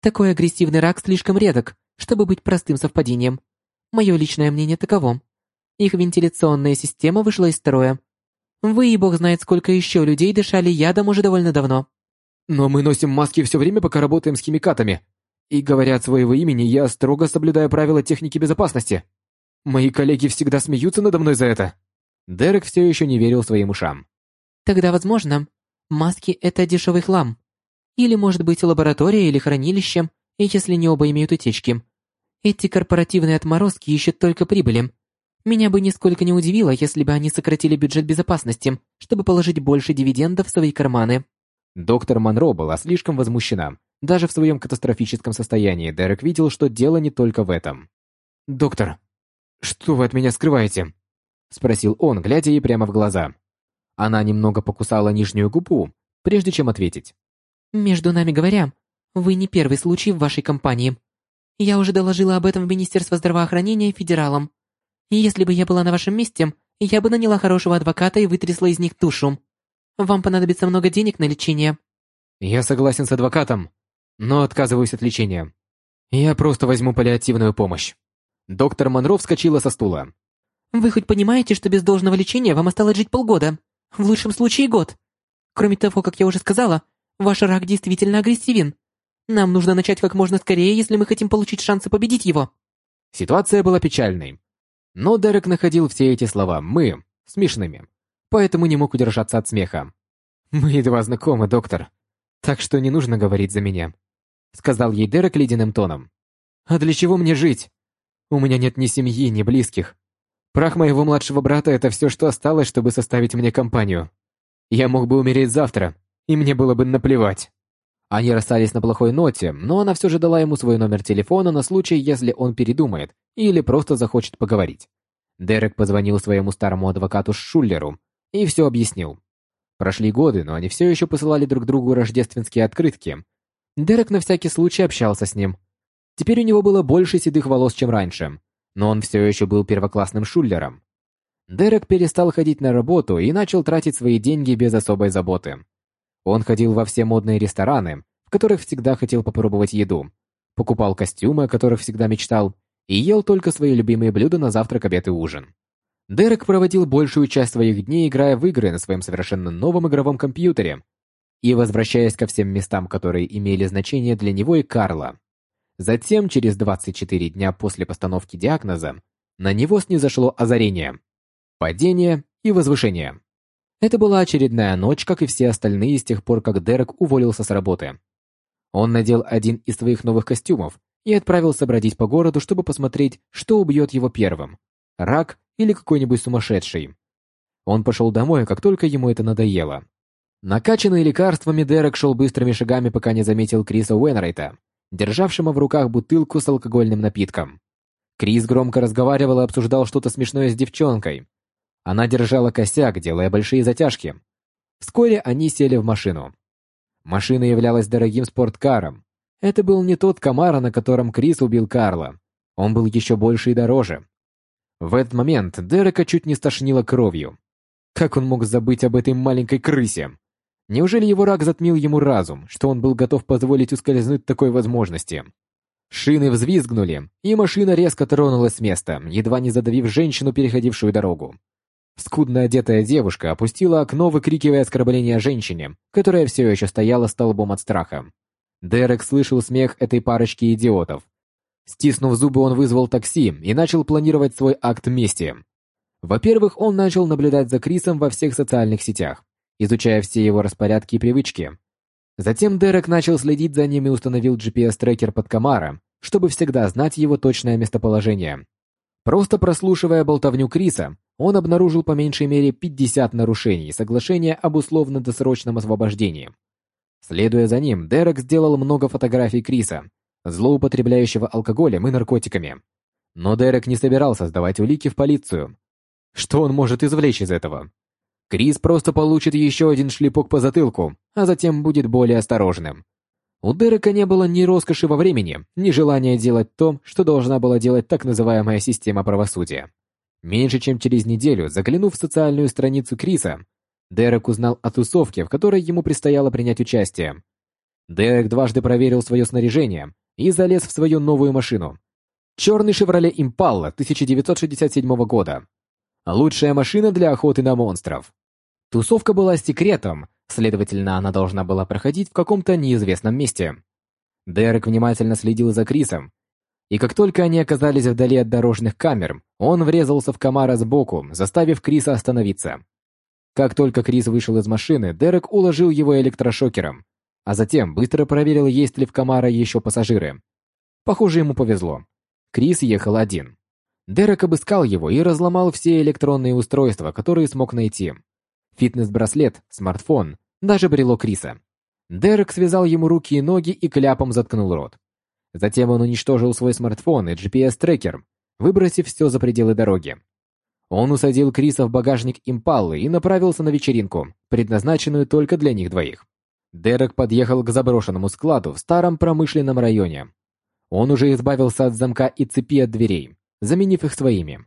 «Такой агрессивный рак слишком редок, чтобы быть простым совпадением. Мое личное мнение таково. Их вентиляционная система вышла из строя. Вы и бог знает, сколько еще людей дышали ядом уже довольно давно». «Но мы носим маски все время, пока работаем с химикатами. И говоря от своего имени, я строго соблюдаю правила техники безопасности. Мои коллеги всегда смеются надо мной за это. Дерек все еще не верил своим ушам. Тогда, возможно, маски — это дешевый хлам. Или, может быть, лаборатория или хранилище, если не оба имеют утечки. Эти корпоративные отморозки ищут только прибыли. Меня бы нисколько не удивило, если бы они сократили бюджет безопасности, чтобы положить больше дивидендов в свои карманы. Доктор Монро была слишком возмущена, даже в своем катастрофическом состоянии Дерек видел, что дело не только в этом. «Доктор, что вы от меня скрываете?» Спросил он, глядя ей прямо в глаза. Она немного покусала нижнюю губу, прежде чем ответить. «Между нами говоря, вы не первый случай в вашей компании. Я уже доложила об этом в Министерство здравоохранения федералам. Если бы я была на вашем месте, я бы наняла хорошего адвоката и вытрясла из них душу. Вам понадобится много денег на лечение». «Я согласен с адвокатом», но отказываюсь от лечения. Я просто возьму паллиативную помощь. Доктор Монро вскочила со стула. Вы хоть понимаете, что без должного лечения вам осталось жить полгода? В лучшем случае год. Кроме того, как я уже сказала, ваш рак действительно агрессивен. Нам нужно начать как можно скорее, если мы хотим получить шансы победить его. Ситуация была печальной. Но Дерек находил все эти слова «мы» смешными, поэтому не мог удержаться от смеха. «Мы едва знакомы, доктор, так что не нужно говорить за меня. — сказал ей Дерек ледяным тоном. «А для чего мне жить? У меня нет ни семьи, ни близких. Прах моего младшего брата — это все, что осталось, чтобы составить мне компанию. Я мог бы умереть завтра, и мне было бы наплевать». Они расстались на плохой ноте, но она все же дала ему свой номер телефона на случай, если он передумает или просто захочет поговорить. Дерек позвонил своему старому адвокату Шуллеру и все объяснил. Прошли годы, но они все еще посылали друг другу рождественские открытки. Дерек на всякий случай общался с ним. Теперь у него было больше седых волос, чем раньше, но он все еще был первоклассным шулером. Дерек перестал ходить на работу и начал тратить свои деньги без особой заботы. Он ходил во все модные рестораны, в которых всегда хотел попробовать еду, покупал костюмы, о которых всегда мечтал, и ел только свои любимые блюда на завтрак, обед и ужин. Дерек проводил большую часть своих дней, играя в игры на своем совершенно новом игровом компьютере и возвращаясь ко всем местам, которые имели значение для него и Карла. Затем, через 24 дня после постановки диагноза, на него снизошло озарение, падение и возвышение. Это была очередная ночь, как и все остальные с тех пор, как Дерек уволился с работы. Он надел один из своих новых костюмов и отправился бродить по городу, чтобы посмотреть, что убьет его первым – рак или какой-нибудь сумасшедший. Он пошел домой, как только ему это надоело. Накачанный лекарствами, Дерек шел быстрыми шагами, пока не заметил Криса Уэнрайта, державшего в руках бутылку с алкогольным напитком. Крис громко разговаривал и обсуждал что-то смешное с девчонкой, она держала косяк, делая большие затяжки. Вскоре они сели в машину. Машина являлась дорогим спорткаром. Это был не тот Камара, на котором Крис убил Карла. Он был еще больше и дороже. В этот момент Дерека чуть не стошнило кровью. Как он мог забыть об этой маленькой крысе? Неужели его рак затмил ему разум, что он был готов позволить ускользнуть такой возможности? Шины взвизгнули, и машина резко тронулась с места, едва не задавив женщину, переходившую дорогу. Скудно одетая девушка опустила окно, выкрикивая оскорбление женщине, которая все еще стояла столбом от страха. Дерек слышал смех этой парочки идиотов. Стиснув зубы, он вызвал такси и начал планировать свой акт мести. Во-первых, он начал наблюдать за Крисом во всех социальных сетях, изучая все его распорядки и привычки. Затем Дерек начал следить за ним и установил GPS-трекер под Камара, чтобы всегда знать его точное местоположение. Просто прослушивая болтовню Криса, он обнаружил по меньшей мере 50 нарушений соглашения об условно-досрочном освобождении. Следуя за ним, Дерек сделал много фотографий Криса, злоупотребляющего алкоголем и наркотиками. Но Дерек не собирался сдавать улики в полицию. Что он может извлечь из этого? Крис просто получит еще один шлепок по затылку, а затем будет более осторожным. У Дерека не было ни роскоши во времени, ни желания делать то, что должна была делать так называемая система правосудия. Меньше чем через неделю, заглянув в социальную страницу Криса, Дерек узнал о тусовке, в которой ему предстояло принять участие. Дерек дважды проверил свое снаряжение и залез в свою новую машину. Черный «Шевроле Импалла» 1967 года. Лучшая машина для охоты на монстров. Тусовка была секретом, следовательно, она должна была проходить в каком-то неизвестном месте. Дерек внимательно следил за Крисом, и как только они оказались вдали от дорожных камер, он врезался в комара сбоку, заставив Криса остановиться. Как только Крис вышел из машины, Дерек уложил его электрошокером, а затем быстро проверил, есть ли в комара еще пассажиры. Похоже, ему повезло. Крис ехал один. Дерек обыскал его и разломал все электронные устройства, которые смог найти. Фитнес-браслет, смартфон, даже брелок Криса. Дерек связал ему руки и ноги и кляпом заткнул рот. Затем он уничтожил свой смартфон и GPS-трекер, выбросив все за пределы дороги. Он усадил Криса в багажник импаллы и направился на вечеринку, предназначенную только для них двоих. Дерек подъехал к заброшенному складу в старом промышленном районе. Он уже избавился от замка и цепи от дверей, заменив их своими.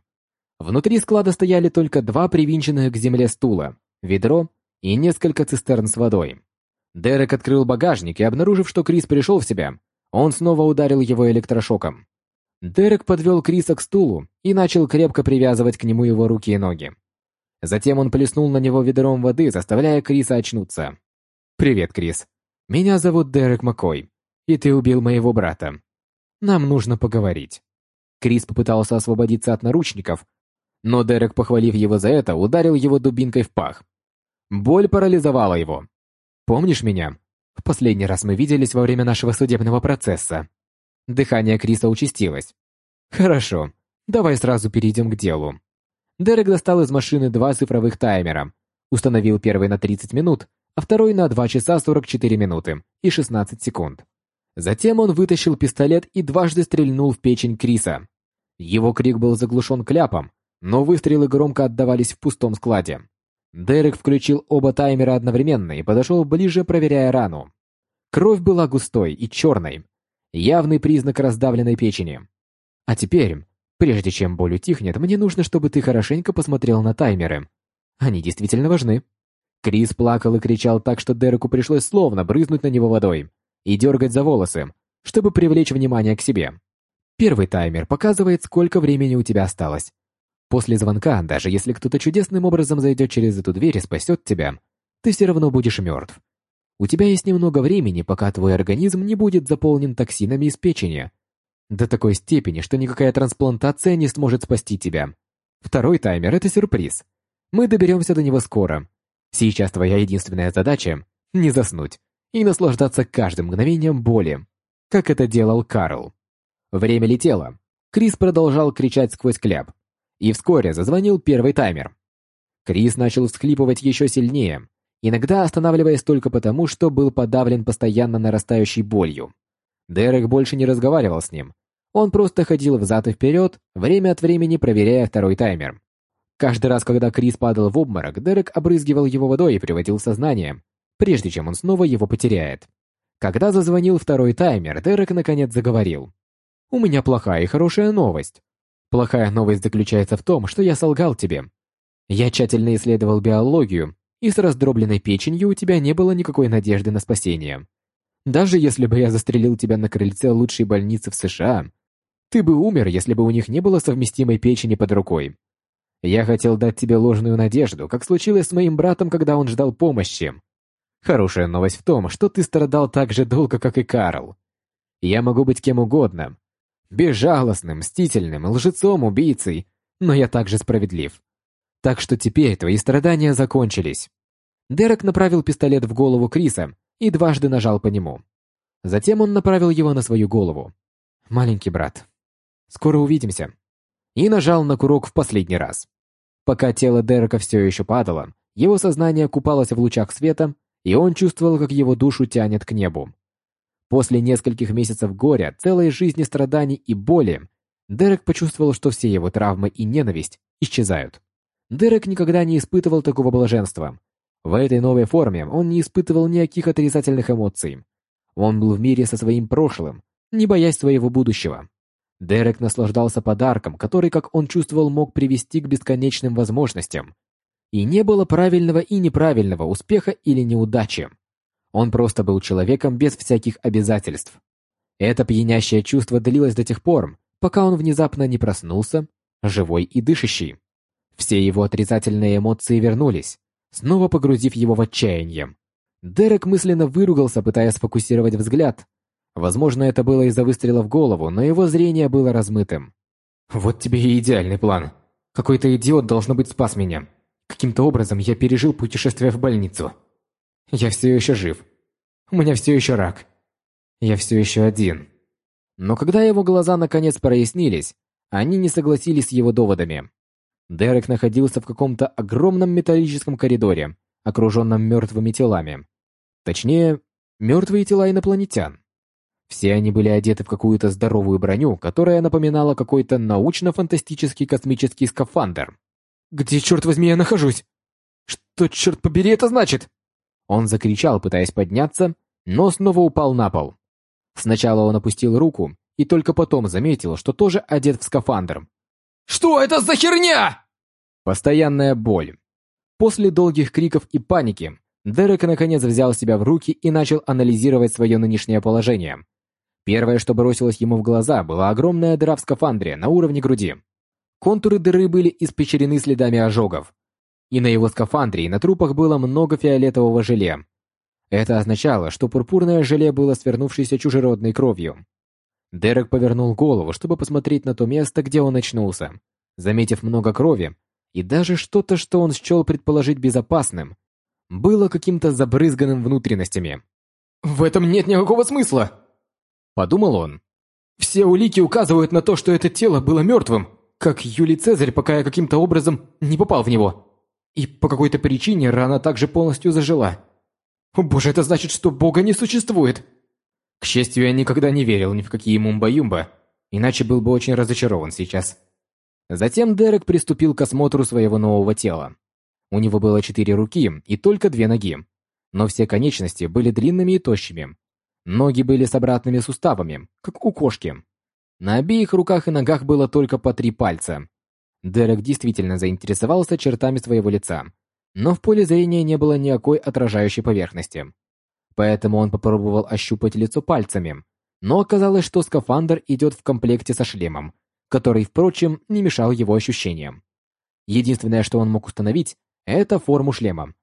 Внутри склада стояли только два привинченных к земле стула, ведро и несколько цистерн с водой. Дерек открыл багажник и, обнаружив, что Крис пришел в себя, он снова ударил его электрошоком. Дерек подвел Криса к стулу и начал крепко привязывать к нему его руки и ноги. Затем он плеснул на него ведром воды, заставляя Криса очнуться. «Привет, Крис. Меня зовут Дерек Маккой, и ты убил моего брата. Нам нужно поговорить». Крис попытался освободиться от наручников, но Дерек, похвалив его за это, ударил его дубинкой в пах. Боль парализовала его. «Помнишь меня? В последний раз мы виделись во время нашего судебного процесса. Дыхание Криса участилось. Хорошо, давай сразу перейдем к делу. Дерек достал из машины два цифровых таймера. Установил первый на 30 минут, а второй на 2 часа 44 минуты и 16 секунд. Затем он вытащил пистолет и дважды стрельнул в печень Криса. Его крик был заглушен кляпом, но выстрелы громко отдавались в пустом складе. Дерек включил оба таймера одновременно и подошел ближе, проверяя рану. Кровь была густой и черной, явный признак раздавленной печени. А теперь, прежде чем боль утихнет, мне нужно, чтобы ты хорошенько посмотрел на таймеры. Они действительно важны. Крис плакал и кричал так, что Дереку пришлось словно брызнуть на него водой и дергать за волосы, чтобы привлечь внимание к себе. Первый таймер показывает, сколько времени у тебя осталось. После звонка, даже если кто-то чудесным образом зайдет через эту дверь и спасет тебя, ты все равно будешь мертв. У тебя есть немного времени, пока твой организм не будет заполнен токсинами из печени. До такой степени, что никакая трансплантация не сможет спасти тебя. Второй таймер — это сюрприз. Мы доберемся до него скоро. Сейчас твоя единственная задача — не заснуть и наслаждаться каждым мгновением боли, как это делал Карл. Время летело. Крис продолжал кричать сквозь кляп. И вскоре зазвонил первый таймер. Крис начал всхлипывать еще сильнее, иногда останавливаясь только потому, что был подавлен постоянно нарастающей болью. Дерек больше не разговаривал с ним. Он просто ходил взад и вперед, время от времени проверяя второй таймер. Каждый раз, когда Крис падал в обморок, Дерек обрызгивал его водой и приводил в сознание, прежде чем он снова его потеряет. Когда зазвонил второй таймер, Дерек наконец заговорил. «У меня плохая и хорошая новость. Плохая новость заключается в том, что я солгал тебе. Я тщательно исследовал биологию, и с раздробленной печенью у тебя не было никакой надежды на спасение. Даже если бы я застрелил тебя на крыльце лучшей больницы в США, ты бы умер, если бы у них не было совместимой печени под рукой. Я хотел дать тебе ложную надежду, как случилось с моим братом, когда он ждал помощи. Хорошая новость в том, что ты страдал так же долго, как и Карл. Я могу быть кем угодно. Безжалостным, мстительным, лжецом, убийцей, но я также справедлив. Так что теперь твои страдания закончились. Дерек направил пистолет в голову Криса и дважды нажал по нему. Затем он направил его на свою голову. «Маленький брат, скоро увидимся». И нажал на курок в последний раз. Пока тело Дерека все еще падало, его сознание купалось в лучах света, и он чувствовал, как его душу тянет к небу. После нескольких месяцев горя, целой жизни страданий и боли, Дерек почувствовал, что все его травмы и ненависть исчезают. Дерек никогда не испытывал такого блаженства. В этой новой форме он не испытывал никаких отрицательных эмоций. Он был в мире со своим прошлым, не боясь своего будущего. Дерек наслаждался подарком, который, как он чувствовал, мог привести к бесконечным возможностям. И не было правильного и неправильного успеха или неудачи. Он просто был человеком без всяких обязательств. Это пьянящее чувство длилось до тех пор, пока он внезапно не проснулся, живой и дышащий. Все его отрицательные эмоции вернулись, снова погрузив его в отчаяние. Дерек мысленно выругался, пытаясь сфокусировать взгляд, Возможно, это было из-за выстрела в голову, но его зрение было размытым. «Вот тебе и идеальный план. Какой-то идиот, должно быть, спас меня. Каким-то образом я пережил путешествие в больницу. Я все еще жив. У меня все еще рак. Я все еще один». Но когда его глаза наконец прояснились, они не согласились с его доводами. Дерек находился в каком-то огромном металлическом коридоре, окруженном мертвыми телами. Точнее, мертвые тела инопланетян. Все они были одеты в какую-то здоровую броню, которая напоминала какой-то научно-фантастический космический скафандр. «Где, черт возьми, я нахожусь? Что, черт побери, это значит?» Он закричал, пытаясь подняться, но снова упал на пол. Сначала он опустил руку и только потом заметил, что тоже одет в скафандр. «Что это за херня?» Постоянная боль. После долгих криков и паники, Дерек наконец взял себя в руки и начал анализировать свое нынешнее положение. Первое, что бросилось ему в глаза, была огромная дыра в скафандре на уровне груди. Контуры дыры были испечрены следами ожогов. И на его скафандре и на трупах было много фиолетового желе. Это означало, что пурпурное желе было свернувшейся чужеродной кровью. Дерек повернул голову, чтобы посмотреть на то место, где он очнулся. Заметив много крови, и даже что-то, что он счел предположить безопасным, было каким-то забрызганным внутренностями. «В этом нет никакого смысла!» Подумал он. Все улики указывают на то, что это тело было мертвым, как Юлий Цезарь, пока я каким-то образом не попал в него. И по какой-то причине рана также полностью зажила. О боже, это значит, что Бога не существует. К счастью, я никогда не верил ни в какие мумба-юмба, иначе был бы очень разочарован сейчас. Затем Дерек приступил к осмотру своего нового тела. У него было четыре руки и только две ноги, но все конечности были длинными и тощими. Ноги были с обратными суставами, как у кошки. На обеих руках и ногах было только по три пальца. Дерек действительно заинтересовался чертами своего лица, но в поле зрения не было никакой отражающей поверхности. Поэтому он попробовал ощупать лицо пальцами, но оказалось, что скафандр идет в комплекте со шлемом, который, впрочем, не мешал его ощущениям. Единственное, что он мог установить, это форму шлема.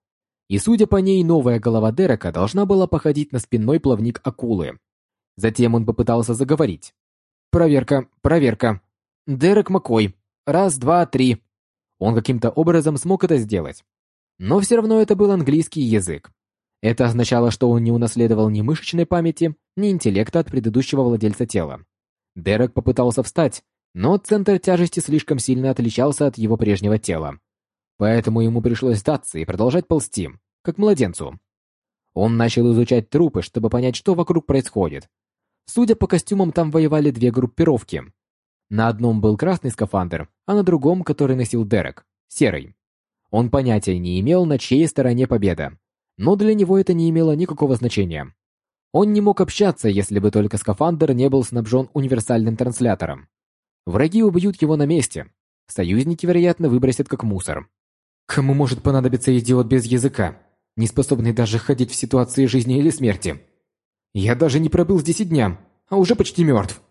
И судя по ней, новая голова Дерека должна была походить на спинной плавник акулы. Затем он попытался заговорить. «Проверка, проверка. Дерек Маккой. Раз, два, три». Он каким-то образом смог это сделать. Но все равно это был английский язык. Это означало, что он не унаследовал ни мышечной памяти, ни интеллекта от предыдущего владельца тела. Дерек попытался встать, но центр тяжести слишком сильно отличался от его прежнего тела. Поэтому ему пришлось сдаться и продолжать ползти, как младенцу. Он начал изучать трупы, чтобы понять, что вокруг происходит. Судя по костюмам, там воевали две группировки. На одном был красный скафандр, а на другом, который носил Дерек, серый. Он понятия не имел, на чьей стороне победа, но для него это не имело никакого значения. Он не мог общаться, если бы только скафандр не был снабжен универсальным транслятором. Враги убьют его на месте. Союзники, вероятно, выбросят как мусор. Кому может понадобиться идиот без языка, не способный даже ходить в ситуации жизни или смерти? Я даже не пробыл здесь и дня, а уже почти мертв.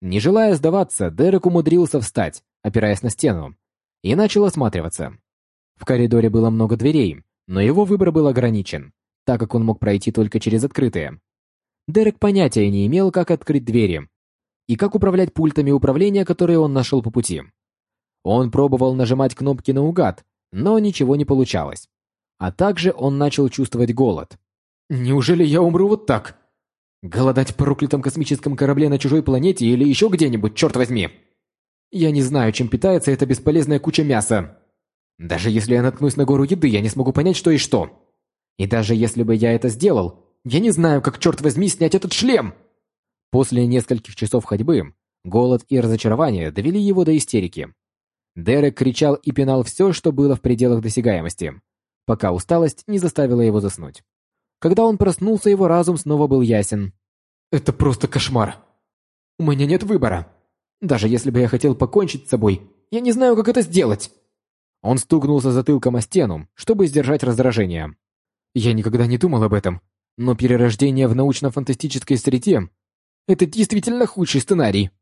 Не желая сдаваться, Дерек умудрился встать, опираясь на стену, и начал осматриваться. В коридоре было много дверей, но его выбор был ограничен, так как он мог пройти только через открытые. Дерек понятия не имел, как открыть двери и как управлять пультами управления, которые он нашел по пути. Он пробовал нажимать кнопки наугад, но ничего не получалось. А также он начал чувствовать голод. «Неужели я умру вот так? Голодать в проклятом космическом корабле на чужой планете или еще где-нибудь, черт возьми? Я не знаю, чем питается эта бесполезная куча мяса. Даже если я наткнусь на гору еды, я не смогу понять, что и что. И даже если бы я это сделал, я не знаю, как, черт возьми, снять этот шлем!» После нескольких часов ходьбы, голод и разочарование довели его до истерики. Дерек кричал и пинал все, что было в пределах досягаемости, пока усталость не заставила его заснуть. Когда он проснулся, его разум снова был ясен. «Это просто кошмар. У меня нет выбора. Даже если бы я хотел покончить с собой, я не знаю, как это сделать». Он стукнулся затылком о стену, чтобы сдержать раздражение. Я никогда не думал об этом, но перерождение в научно-фантастической среде — это действительно худший сценарий.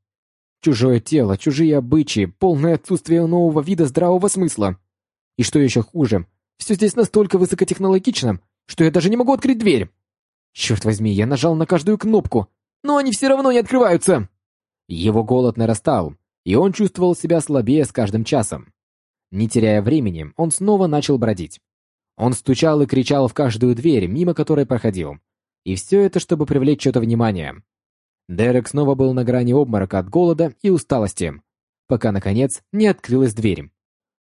Чужое тело, чужие обычаи, полное отсутствие нового вида здравого смысла. И что еще хуже, все здесь настолько высокотехнологично, что я даже не могу открыть дверь. Черт возьми, я нажал на каждую кнопку, но они все равно не открываются. Его голод нарастал, и он чувствовал себя слабее с каждым часом. Не теряя времени, он снова начал бродить. Он стучал и кричал в каждую дверь, мимо которой проходил. И все это, чтобы привлечь что-то внимание. Дерек снова был на грани обморока от голода и усталости, пока, наконец, не открылась дверь.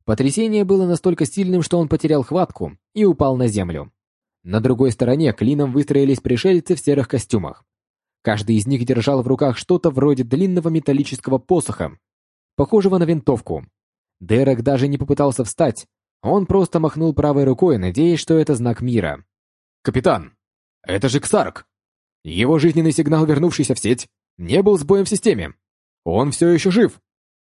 Потрясение было настолько сильным, что он потерял хватку и упал на землю. На другой стороне клином выстроились пришельцы в серых костюмах. Каждый из них держал в руках что-то вроде длинного металлического посоха, похожего на винтовку. Дерек даже не попытался встать, он просто махнул правой рукой, надеясь, что это знак мира. «Капитан, это же Ксарк! Его жизненный сигнал, вернувшийся в сеть, не был сбоем в системе. Он все еще жив!»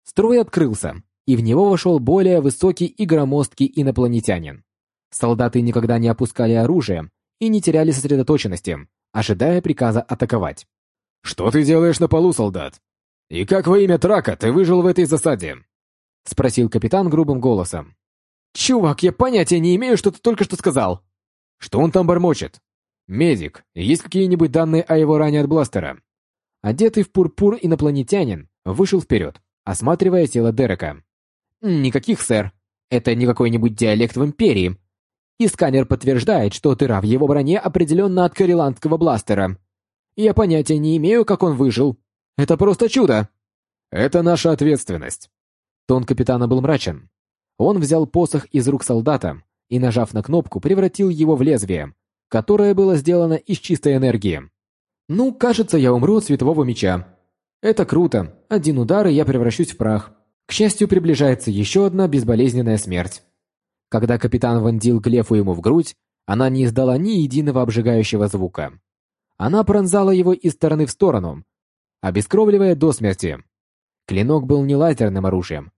Строй открылся, и в него вошел более высокий и громоздкий инопланетянин. Солдаты никогда не опускали оружие и не теряли сосредоточенности, ожидая приказа атаковать. «Что ты делаешь на полу, солдат? И как во имя Трака ты выжил в этой засаде?» — спросил капитан грубым голосом. «Чувак, я понятия не имею, что ты только что сказал!» «Что он там бормочет?» «Медик, есть какие-нибудь данные о его ране от бластера?» Одетый в пурпур инопланетянин вышел вперед, осматривая тело Дерека. «Никаких, сэр. Это не какой-нибудь диалект в Империи. И сканер подтверждает, что дыра в его броне определенно от кареландского бластера. Я понятия не имею, как он выжил. Это просто чудо!» «Это наша ответственность. Тон капитана был мрачен. Он взял посох из рук солдата и, нажав на кнопку, превратил его в лезвие, которое было сделано из чистой энергии. «Ну, кажется, я умру от светового меча. Это круто. Один удар, и я превращусь в прах. К счастью, приближается еще одна безболезненная смерть». Когда капитан вонзил глефу ему в грудь, она не издала ни единого обжигающего звука. Она пронзала его из стороны в сторону, обескровливая до смерти. Клинок был не лазерным оружием,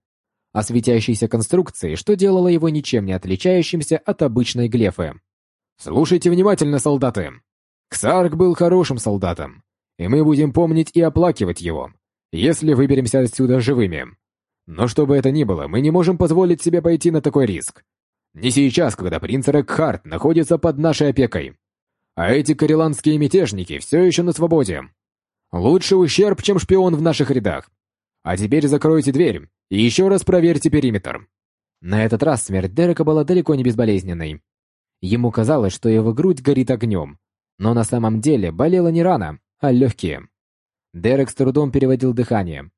а светящейся конструкцией, что делало его ничем не отличающимся от обычной глефы. Слушайте внимательно, солдаты. Ксарк был хорошим солдатом, и мы будем помнить и оплакивать его, если выберемся отсюда живыми. Но что бы это ни было, мы не можем позволить себе пойти на такой риск. Не сейчас, когда принц Рекхард находится под нашей опекой. А эти кареландские мятежники все еще на свободе. Лучше ущерб, чем шпион в наших рядах. А теперь закройте дверь и еще раз проверьте периметр. На этот раз смерть Дерека была далеко не безболезненной. Ему казалось, что его грудь горит огнем, но на самом деле болела не рана, а легкие. Дерек с трудом переводил дыхание.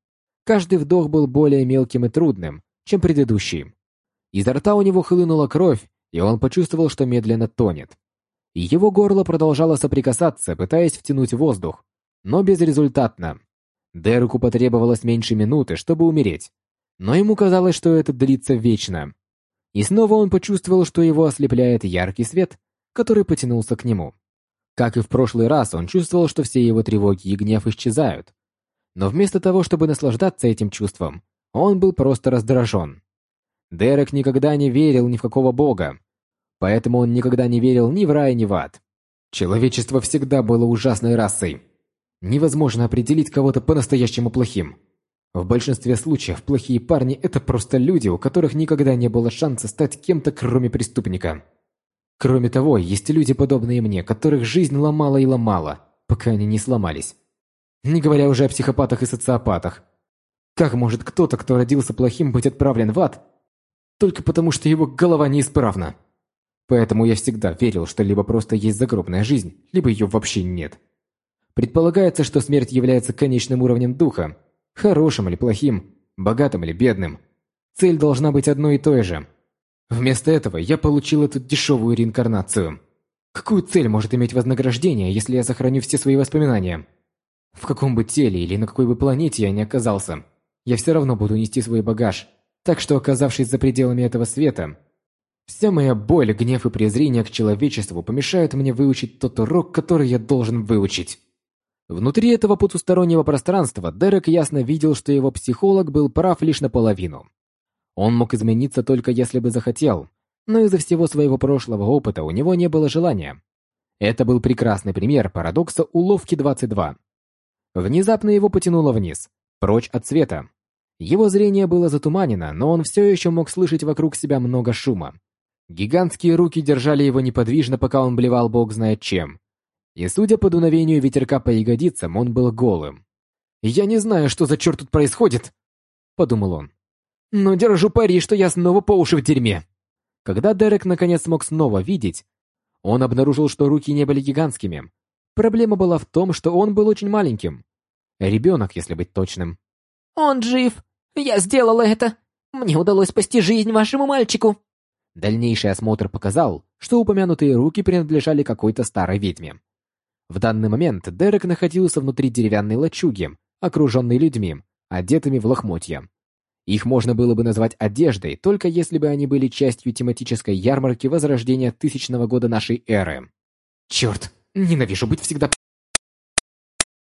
Каждый вдох был более мелким и трудным, чем предыдущий. Изо рта у него хлынула кровь, и он почувствовал, что медленно тонет. Его горло продолжало соприкасаться, пытаясь втянуть воздух, но безрезультатно. Дереку потребовалось меньше минуты, чтобы умереть, но ему казалось, что это длится вечно. И снова он почувствовал, что его ослепляет яркий свет, который потянулся к нему. Как и в прошлый раз, он чувствовал, что все его тревоги и гнев исчезают. Но вместо того, чтобы наслаждаться этим чувством, он был просто раздражен. Дерек никогда не верил ни в какого бога, поэтому он никогда не верил ни в рай, ни в ад. Человечество всегда было ужасной расой. Невозможно определить кого-то по-настоящему плохим. В большинстве случаев плохие парни – это просто люди, у которых никогда не было шанса стать кем-то, кроме преступника. Кроме того, есть люди, подобные мне, которых жизнь ломала и ломала, пока они не сломались. Не говоря уже о психопатах и социопатах. Как может кто-то, кто родился плохим, быть отправлен в ад, только потому что его голова неисправна? Поэтому я всегда верил, что либо просто есть загробная жизнь, либо ее вообще нет. Предполагается, что смерть является конечным уровнем духа, хорошим или плохим, богатым или бедным. Цель должна быть одной и той же. Вместо этого я получил эту дешевую реинкарнацию. Какую цель может иметь вознаграждение, если я сохраню все свои воспоминания? В каком бы теле или на какой бы планете я ни оказался, я все равно буду нести свой багаж. Так что, оказавшись за пределами этого света, вся моя боль, гнев и презрение к человечеству помешают мне выучить тот урок, который я должен выучить. Внутри этого потустороннего пространства Дерек ясно видел, что его психолог был прав лишь наполовину. Он мог измениться только если бы захотел, но из-за всего своего прошлого опыта у него не было желания. Это был прекрасный пример парадокса уловки 22. Внезапно его потянуло вниз, прочь от света. Его зрение было затуманено, но он все еще мог слышать вокруг себя много шума. Гигантские руки держали его неподвижно, пока он блевал бог знает чем. И судя по дуновению ветерка по ягодицам, он был голым. «Я не знаю, что за черт тут происходит», — подумал он. «Но держу пари, что я снова по уши в дерьме». Когда Дерек наконец смог снова видеть, он обнаружил, что руки не были гигантскими. Проблема была в том, что он был очень маленьким. Ребенок, если быть точным. «Он жив! Я сделала это! Мне удалось спасти жизнь вашему мальчику!» Дальнейший осмотр показал, что упомянутые руки принадлежали какой-то старой ведьме. В данный момент Дерек находился внутри деревянной лачуги, окруженной людьми, одетыми в лохмотья. Их можно было бы назвать одеждой, только если бы они были частью тематической ярмарки Возрождения тысячного года нашей эры. Черт, ненавижу быть всегда